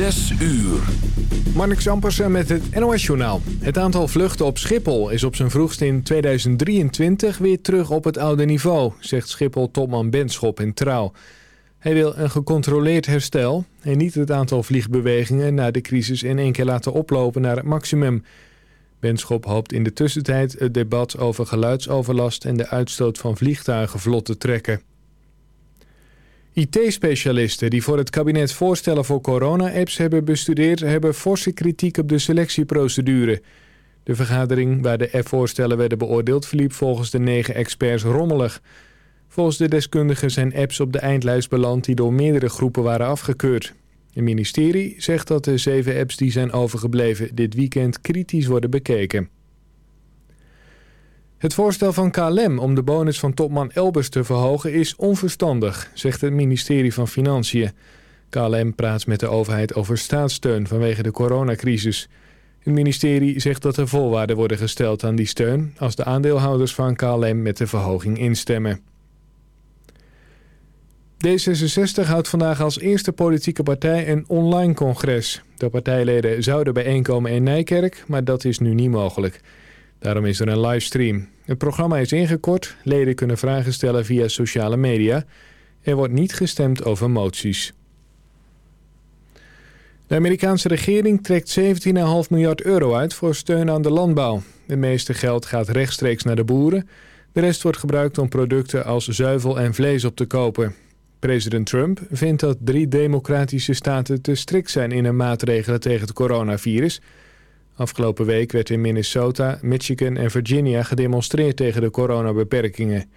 Zes uur. Marnix Ampersen met het NOS-journaal. Het aantal vluchten op Schiphol is op zijn vroegst in 2023 weer terug op het oude niveau, zegt Schiphol-topman Benschop in Trouw. Hij wil een gecontroleerd herstel en niet het aantal vliegbewegingen na de crisis in één keer laten oplopen naar het maximum. Benschop hoopt in de tussentijd het debat over geluidsoverlast en de uitstoot van vliegtuigen vlot te trekken. IT-specialisten die voor het kabinet voorstellen voor corona-apps hebben bestudeerd... hebben forse kritiek op de selectieprocedure. De vergadering waar de app-voorstellen werden beoordeeld... verliep volgens de negen experts rommelig. Volgens de deskundigen zijn apps op de eindlijst beland... die door meerdere groepen waren afgekeurd. Het ministerie zegt dat de zeven apps die zijn overgebleven... dit weekend kritisch worden bekeken. Het voorstel van KLM om de bonus van topman Elbers te verhogen is onverstandig, zegt het ministerie van Financiën. KLM praat met de overheid over staatssteun vanwege de coronacrisis. Het ministerie zegt dat er voorwaarden worden gesteld aan die steun... als de aandeelhouders van KLM met de verhoging instemmen. D66 houdt vandaag als eerste politieke partij een online congres. De partijleden zouden bijeenkomen in Nijkerk, maar dat is nu niet mogelijk... Daarom is er een livestream. Het programma is ingekort. Leden kunnen vragen stellen via sociale media. Er wordt niet gestemd over moties. De Amerikaanse regering trekt 17,5 miljard euro uit voor steun aan de landbouw. Het meeste geld gaat rechtstreeks naar de boeren. De rest wordt gebruikt om producten als zuivel en vlees op te kopen. President Trump vindt dat drie democratische staten te strikt zijn in hun maatregelen tegen het coronavirus... Afgelopen week werd in Minnesota, Michigan en Virginia gedemonstreerd tegen de coronabeperkingen.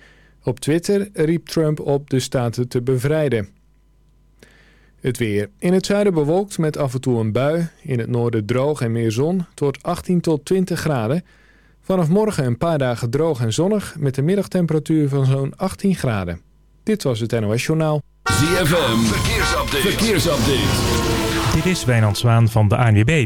Op Twitter riep Trump op de staten te bevrijden. Het weer. In het zuiden bewolkt met af en toe een bui. In het noorden droog en meer zon. Het wordt 18 tot 20 graden. Vanaf morgen een paar dagen droog en zonnig met een middagtemperatuur van zo'n 18 graden. Dit was het NOS Journaal. ZFM. Verkeersupdate. Verkeersupdate. Dit is Wijnand Zwaan van de ANWB.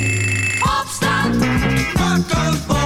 Wakker worden.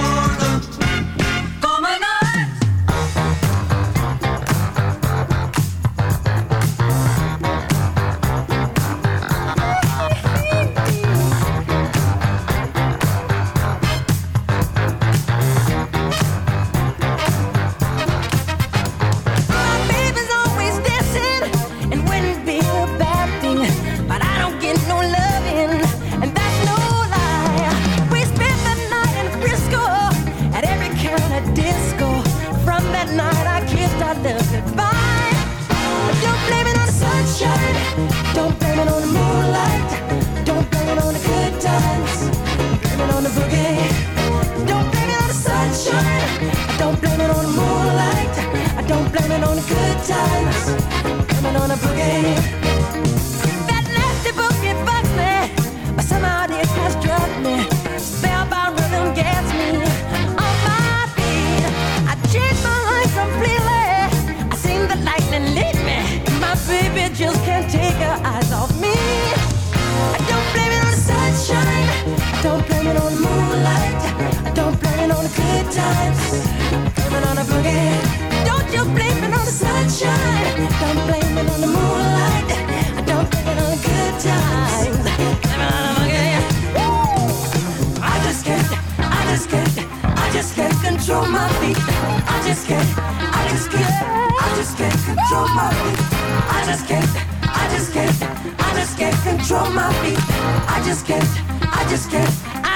Times. Blame it on the boogie. Don't you blame it on the sunshine. Don't blame it on the moonlight. Don't blame it on the good times. Blame it on the boogie. Woo! I just can't. I just can't. I just can't control my feet. I just can't. I just can't. I just can't control my feet. I just can't. I just can't. I just can't control my feet. I just can't. I just can't.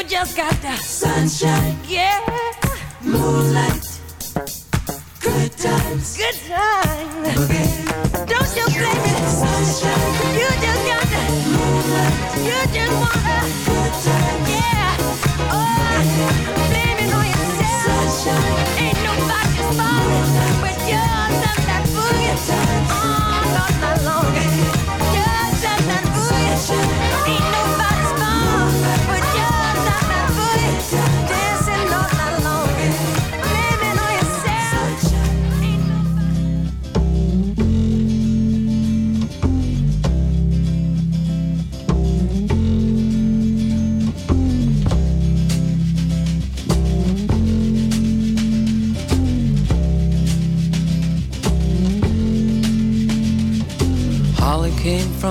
You just got the sunshine. Yeah. Moonlight. Good times. Good times. Don't you blame it. Sunshine. You just got the moonlight. You just wanna.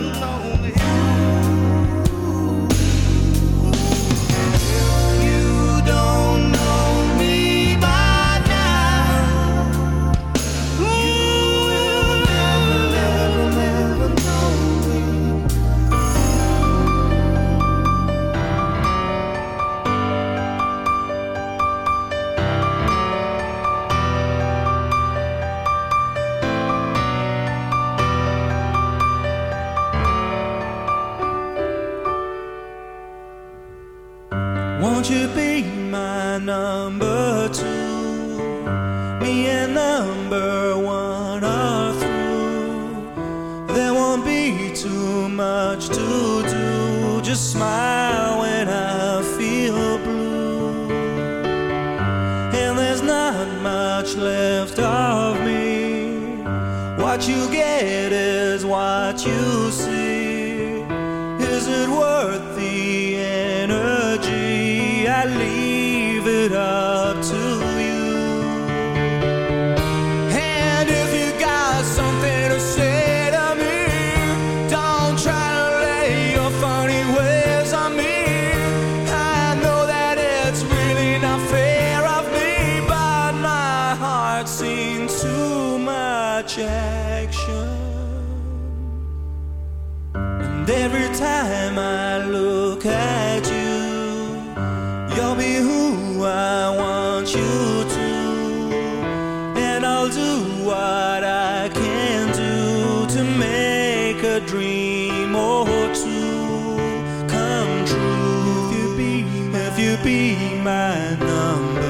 Never know my number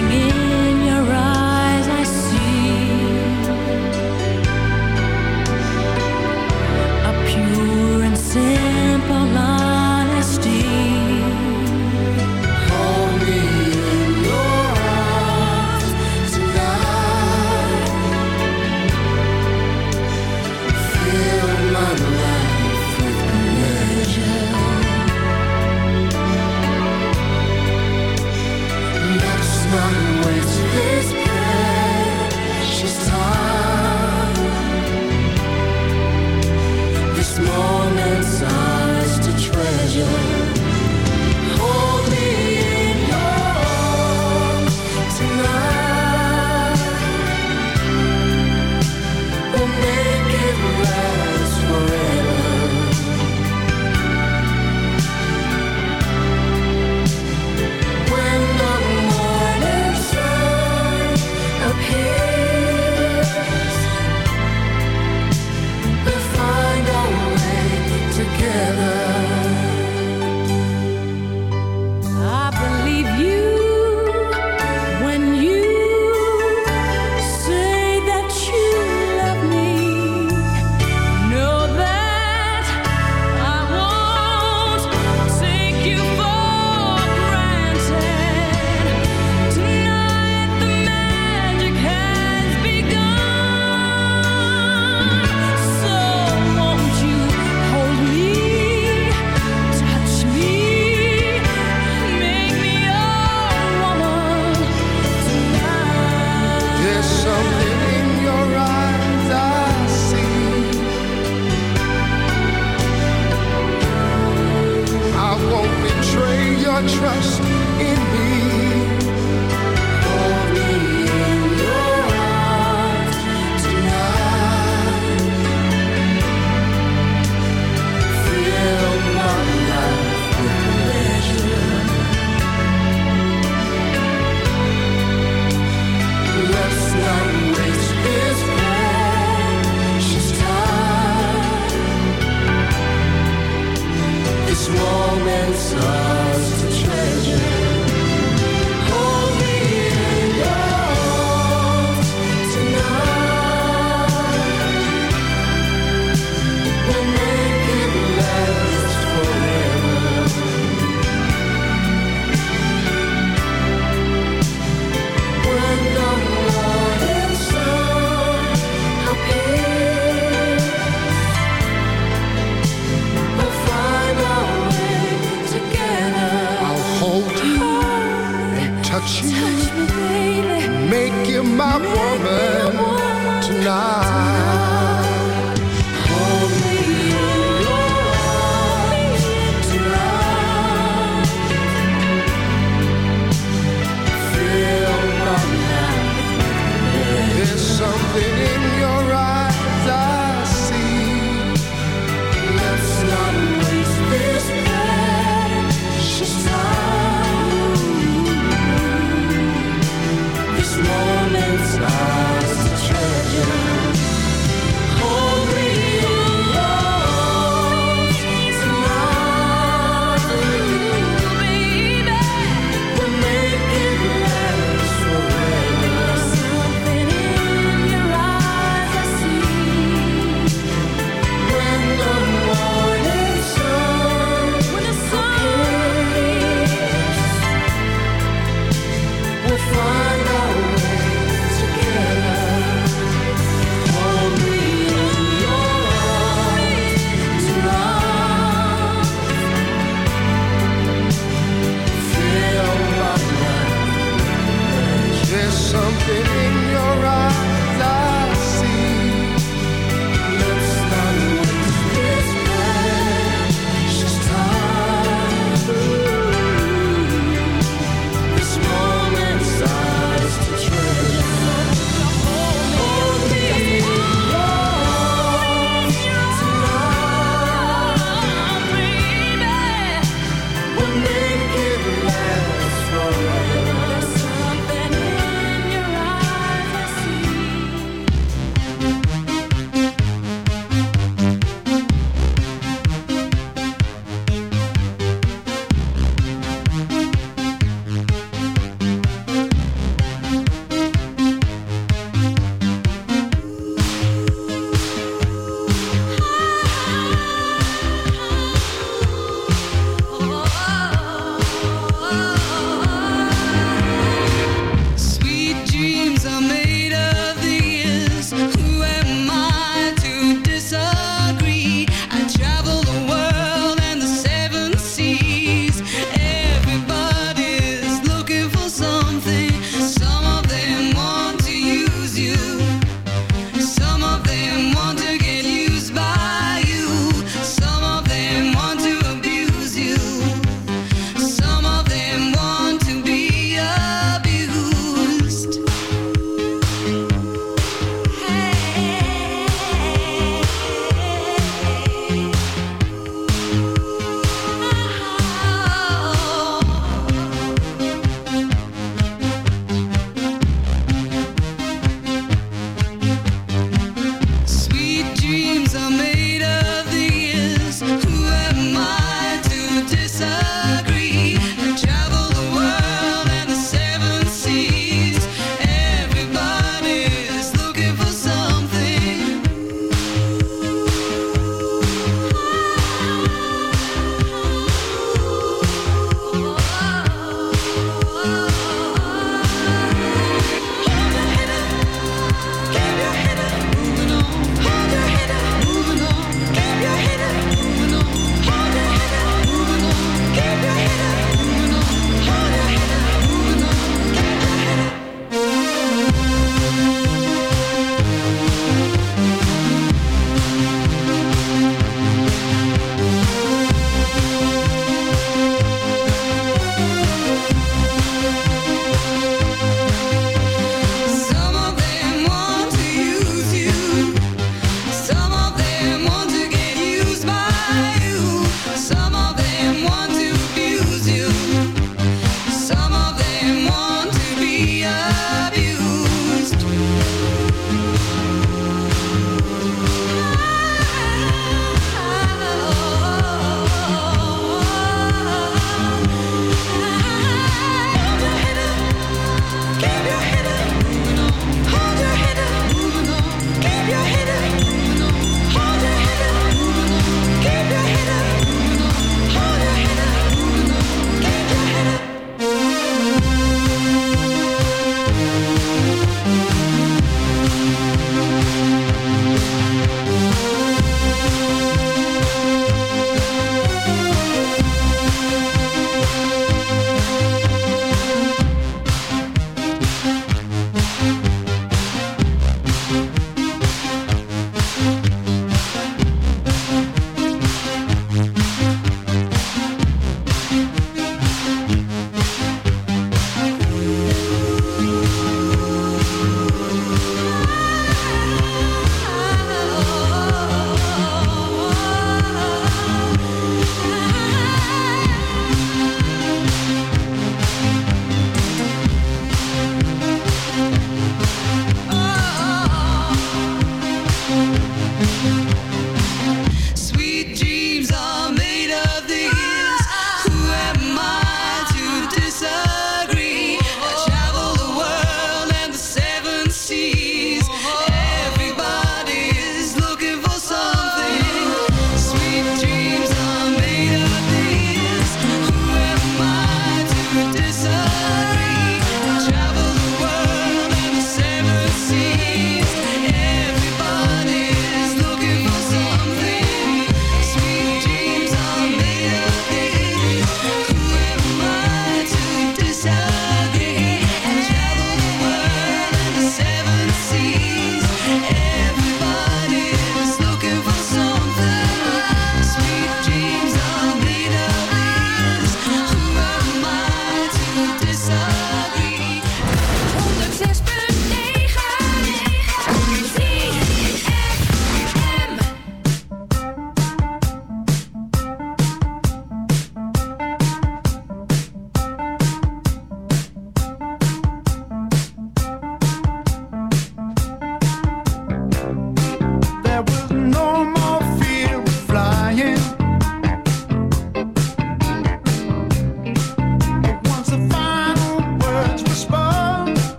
trust.